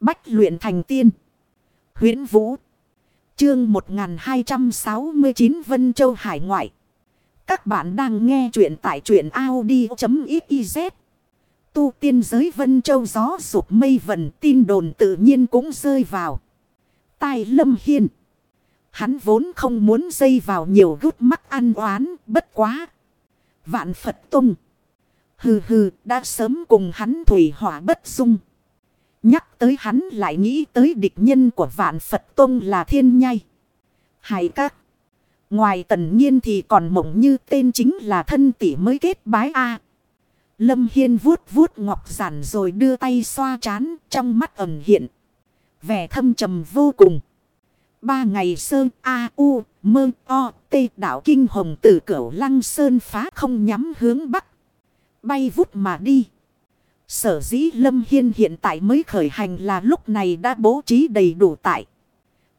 Bách luyện thành tiên. huyễn Vũ. Chương 1269 Vân Châu Hải Ngoại. Các bạn đang nghe truyện tại truyện Audi.xyz. Tu tiên giới Vân Châu gió sụp mây vần, tin đồn tự nhiên cũng rơi vào. Tai Lâm Hiên. Hắn vốn không muốn dây vào nhiều gút mắt ăn oán, bất quá. Vạn Phật Tông. Hừ hừ, đã sớm cùng hắn thủy hỏa bất dung. Nhắc tới hắn lại nghĩ tới địch nhân của vạn Phật Tông là thiên nhai. Hải các. Ngoài tần nhiên thì còn mộng như tên chính là thân tỷ mới kết bái A. Lâm Hiên vuốt vuốt ngọc giản rồi đưa tay xoa chán trong mắt ẩn hiện. Vẻ thâm trầm vô cùng. Ba ngày sơn A U mơ o t đảo kinh hồng từ cửu lăng sơn phá không nhắm hướng bắc. Bay vút mà đi. Sở dĩ Lâm Hiên hiện tại mới khởi hành là lúc này đã bố trí đầy đủ tại.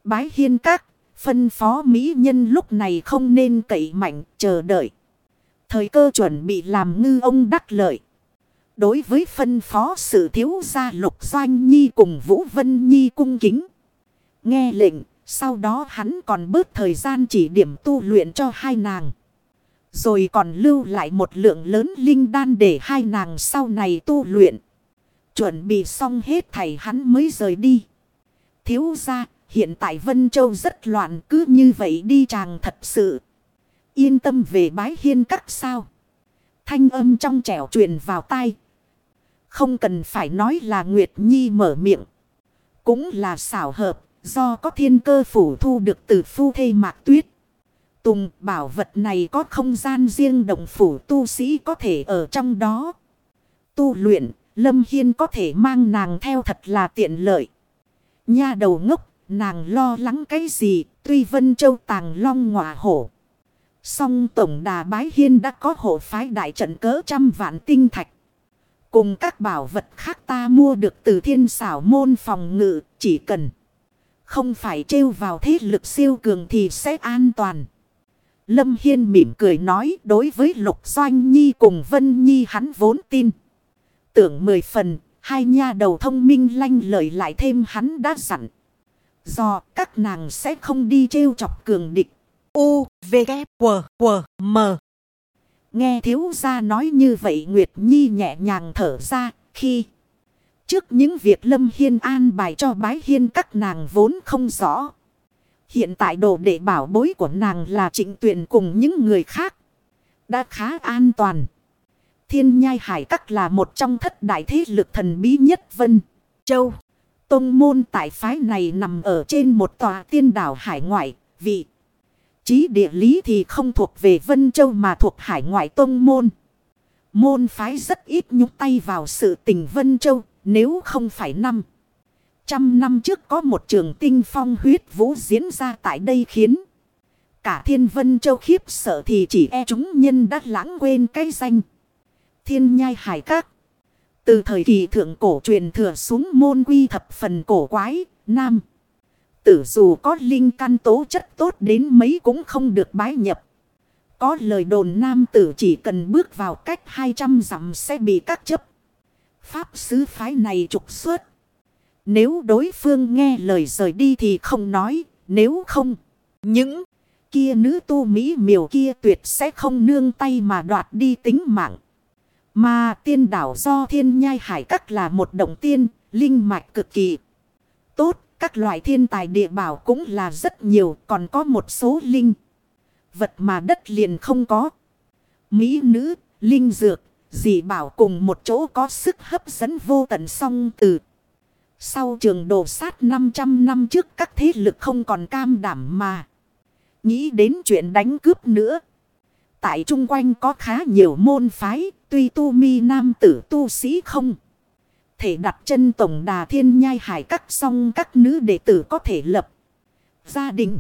Bái hiên các, phân phó Mỹ nhân lúc này không nên cậy mạnh, chờ đợi. Thời cơ chuẩn bị làm ngư ông đắc lợi. Đối với phân phó sự thiếu gia lục doanh nhi cùng Vũ Vân Nhi cung kính. Nghe lệnh, sau đó hắn còn bớt thời gian chỉ điểm tu luyện cho hai nàng. Rồi còn lưu lại một lượng lớn linh đan để hai nàng sau này tu luyện. Chuẩn bị xong hết thầy hắn mới rời đi. Thiếu ra, hiện tại Vân Châu rất loạn cứ như vậy đi chàng thật sự. Yên tâm về bái hiên các sao. Thanh âm trong trẻo truyền vào tai. Không cần phải nói là Nguyệt Nhi mở miệng. Cũng là xảo hợp, do có thiên cơ phủ thu được từ phu thê mạc tuyết. Tùng bảo vật này có không gian riêng động phủ tu sĩ có thể ở trong đó. Tu luyện, Lâm Hiên có thể mang nàng theo thật là tiện lợi. Nha đầu ngốc, nàng lo lắng cái gì, tuy Vân Châu tàng long ngọa hổ. Song tổng đà bái hiên đã có hộ phái đại trận cỡ trăm vạn tinh thạch. Cùng các bảo vật khác ta mua được từ thiên xảo môn phòng ngự, chỉ cần không phải trêu vào thế lực siêu cường thì sẽ an toàn. Lâm Hiên mỉm cười nói đối với Lục Doanh Nhi cùng Vân Nhi hắn vốn tin. Tưởng mười phần, hai nha đầu thông minh lanh lợi lại thêm hắn đã dặn. Do các nàng sẽ không đi trêu chọc cường địch. U, V, K, W, W, M. Nghe thiếu gia nói như vậy Nguyệt Nhi nhẹ nhàng thở ra khi... Trước những việc Lâm Hiên an bài cho bái hiên các nàng vốn không rõ. Hiện tại đồ đệ bảo bối của nàng là trịnh tuyển cùng những người khác. Đã khá an toàn. Thiên nhai hải các là một trong thất đại thế lực thần bí nhất Vân Châu. Tông môn tại phái này nằm ở trên một tòa tiên đảo hải ngoại. Vị trí địa lý thì không thuộc về Vân Châu mà thuộc hải ngoại tông môn. Môn phái rất ít nhúc tay vào sự tình Vân Châu, nếu không phải năm. Trăm năm trước có một trường tinh phong huyết vũ diễn ra tại đây khiến cả thiên vân châu khiếp sợ thì chỉ e chúng nhân đã lãng quên cái danh. Thiên nhai hải các. Từ thời kỳ thượng cổ truyền thừa xuống môn quy thập phần cổ quái, nam. Tử dù có linh căn tố chất tốt đến mấy cũng không được bái nhập. Có lời đồn nam tử chỉ cần bước vào cách 200 dặm sẽ bị các chấp. Pháp sứ phái này trục xuất. Nếu đối phương nghe lời rời đi thì không nói, nếu không, những kia nữ tu Mỹ miều kia tuyệt sẽ không nương tay mà đoạt đi tính mạng. Mà tiên đảo do thiên nhai hải các là một động tiên, linh mạch cực kỳ tốt. Các loại thiên tài địa bảo cũng là rất nhiều, còn có một số linh. Vật mà đất liền không có. Mỹ nữ, linh dược, dị bảo cùng một chỗ có sức hấp dẫn vô tận song từ. Sau trường đồ sát 500 năm trước các thế lực không còn cam đảm mà. Nghĩ đến chuyện đánh cướp nữa. Tại chung quanh có khá nhiều môn phái, tuy tu mi nam tử tu sĩ không. Thể đặt chân tổng đà thiên nhai hải các song các nữ đệ tử có thể lập gia đình.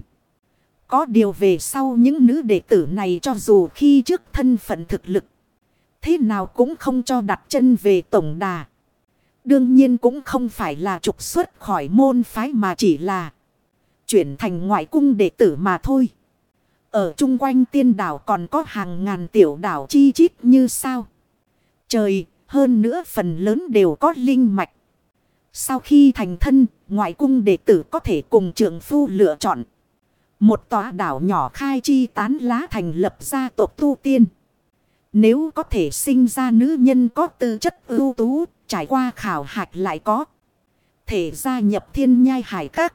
Có điều về sau những nữ đệ tử này cho dù khi trước thân phận thực lực. Thế nào cũng không cho đặt chân về tổng đà. Đương nhiên cũng không phải là trục xuất khỏi môn phái mà chỉ là chuyển thành ngoại cung đệ tử mà thôi. Ở chung quanh tiên đảo còn có hàng ngàn tiểu đảo chi chít như sao. Trời, hơn nữa phần lớn đều có linh mạch. Sau khi thành thân, ngoại cung đệ tử có thể cùng trưởng phu lựa chọn. Một tòa đảo nhỏ khai chi tán lá thành lập gia tộc tu tiên. Nếu có thể sinh ra nữ nhân có tư chất ưu tú, trải qua khảo hạch lại có. Thể gia nhập thiên nhai hải các.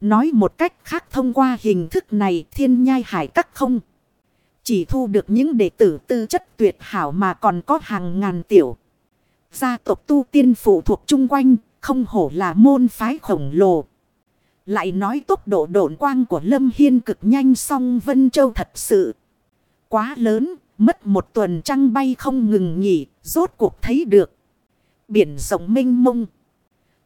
Nói một cách khác thông qua hình thức này thiên nhai hải các không. Chỉ thu được những đệ tử tư chất tuyệt hảo mà còn có hàng ngàn tiểu. Gia tộc tu tiên phụ thuộc chung quanh, không hổ là môn phái khổng lồ. Lại nói tốc độ độn quang của Lâm Hiên cực nhanh song Vân Châu thật sự quá lớn, mất một tuần trăng bay không ngừng nghỉ, rốt cuộc thấy được. Biển rộng mênh mông.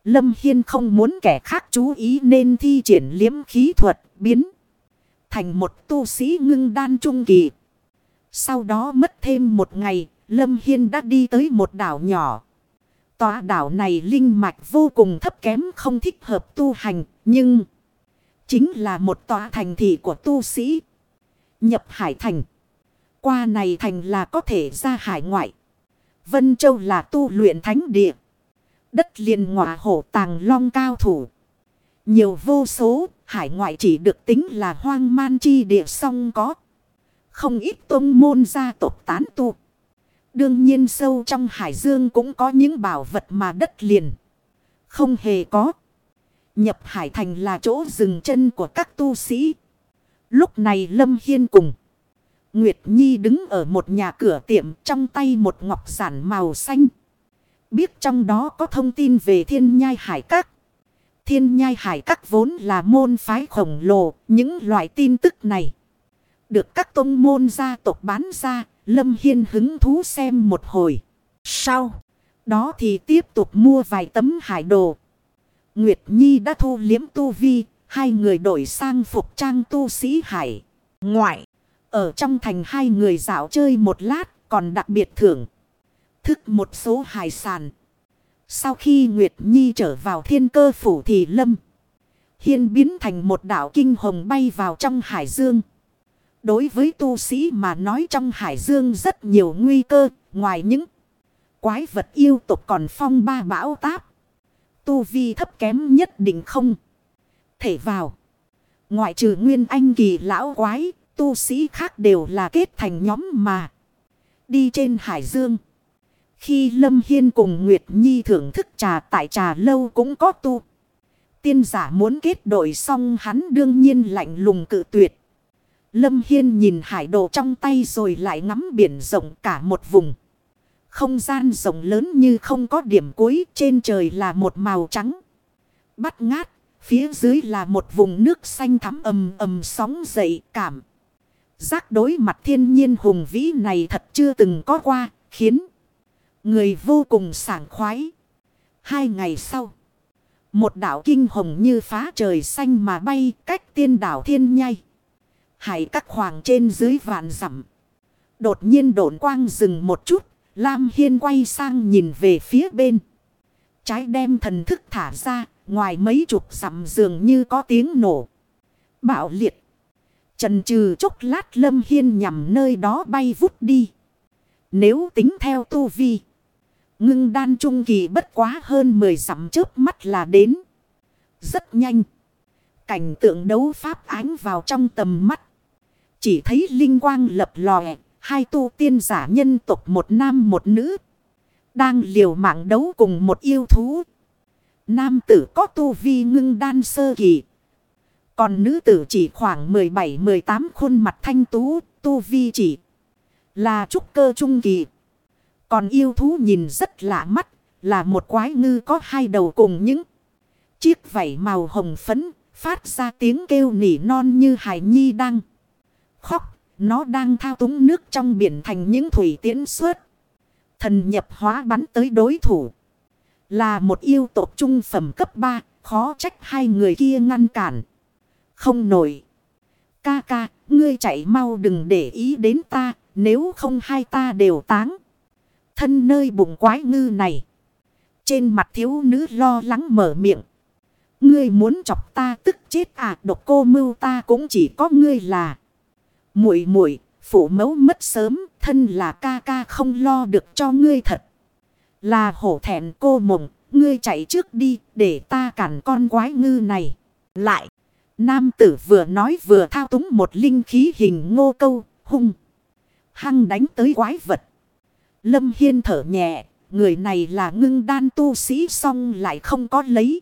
Lâm Hiên không muốn kẻ khác chú ý nên thi triển liếm khí thuật biến thành một tu sĩ ngưng đan trung kỳ. Sau đó mất thêm một ngày, Lâm Hiên đã đi tới một đảo nhỏ. Tòa đảo này linh mạch vô cùng thấp kém không thích hợp tu hành, nhưng chính là một tòa thành thị của tu sĩ. Nhập hải thành. Qua này thành là có thể ra hải ngoại. Vân Châu là tu luyện thánh địa. Đất liền ngọa hổ tàng long cao thủ. Nhiều vô số, hải ngoại chỉ được tính là hoang man chi địa song có. Không ít tông môn gia tộc tán tu. Đương nhiên sâu trong hải dương cũng có những bảo vật mà đất liền. Không hề có. Nhập hải thành là chỗ dừng chân của các tu sĩ. Lúc này Lâm Hiên cùng. Nguyệt Nhi đứng ở một nhà cửa tiệm, trong tay một ngọc giản màu xanh. Biết trong đó có thông tin về thiên nhai hải các. Thiên nhai hải các vốn là môn phái khổng lồ. Những loại tin tức này. Được các tông môn gia tộc bán ra. Lâm Hiên hứng thú xem một hồi. Sau. Đó thì tiếp tục mua vài tấm hải đồ. Nguyệt Nhi đã thu liếm tu vi. Hai người đổi sang phục trang tu sĩ hải. Ngoại. Ở trong thành hai người dạo chơi một lát. Còn đặc biệt thưởng. Thức một số hải sản. Sau khi Nguyệt Nhi trở vào thiên cơ phủ thì lâm. Hiên biến thành một đảo kinh hồng bay vào trong hải dương. Đối với tu sĩ mà nói trong hải dương rất nhiều nguy cơ. Ngoài những quái vật yêu tục còn phong ba bão táp. Tu vi thấp kém nhất định không thể vào. Ngoại trừ nguyên anh kỳ lão quái, tu sĩ khác đều là kết thành nhóm mà. Đi trên hải dương. Khi Lâm Hiên cùng Nguyệt Nhi thưởng thức trà tại trà lâu cũng có tu. Tiên giả muốn kết đội xong hắn đương nhiên lạnh lùng cự tuyệt. Lâm Hiên nhìn hải đồ trong tay rồi lại ngắm biển rộng cả một vùng. Không gian rộng lớn như không có điểm cuối trên trời là một màu trắng. Bắt ngát, phía dưới là một vùng nước xanh thắm ầm ầm sóng dậy cảm. Giác đối mặt thiên nhiên hùng vĩ này thật chưa từng có qua, khiến người vô cùng sảng khoái. Hai ngày sau, một đảo kinh hồng như phá trời xanh mà bay cách tiên đảo thiên nhai. Hải các hoàng trên dưới vạn dặm Đột nhiên độn quang dừng một chút. Lam Hiên quay sang nhìn về phía bên. Trái đem thần thức thả ra. Ngoài mấy chục dặm dường như có tiếng nổ. Bạo liệt. Trần trừ chốc lát Lâm Hiên nhằm nơi đó bay vút đi. Nếu tính theo tu vi. Ngưng đan trung kỳ bất quá hơn 10 dặm trước mắt là đến. Rất nhanh. Cảnh tượng đấu pháp ánh vào trong tầm mắt. Chỉ thấy linh quang lập lòe, hai tu tiên giả nhân tộc một nam một nữ. Đang liều mạng đấu cùng một yêu thú. Nam tử có tu vi ngưng đan sơ kỳ. Còn nữ tử chỉ khoảng 17-18 khuôn mặt thanh tú, tu vi chỉ là trúc cơ trung kỳ. Còn yêu thú nhìn rất lạ mắt, là một quái ngư có hai đầu cùng những chiếc vảy màu hồng phấn, phát ra tiếng kêu nỉ non như hải nhi đang khóc. Nó đang thao túng nước trong biển thành những thủy tiễn suốt. Thần nhập hóa bắn tới đối thủ. Là một yêu tộc trung phẩm cấp 3. Khó trách hai người kia ngăn cản. Không nổi. Ca ca, ngươi chạy mau đừng để ý đến ta. Nếu không hai ta đều táng. Thân nơi bụng quái ngư này. Trên mặt thiếu nữ lo lắng mở miệng. Ngươi muốn chọc ta tức chết à độc cô mưu ta cũng chỉ có ngươi là muội muội phụ mẫu mất sớm, thân là ca ca không lo được cho ngươi thật. Là hổ thẹn cô mộng, Ngươi chạy trước đi để ta cản con quái ngư này. Lại. Nam tử vừa nói vừa thao túng một linh khí hình ngô câu, hung. Hăng đánh tới quái vật. Lâm Hiên thở nhẹ. Người này là ngưng đan tu sĩ song lại không có lấy.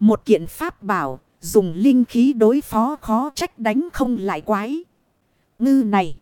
Một kiện pháp bảo. Dùng linh khí đối phó khó trách đánh không lại quái. Ngư này.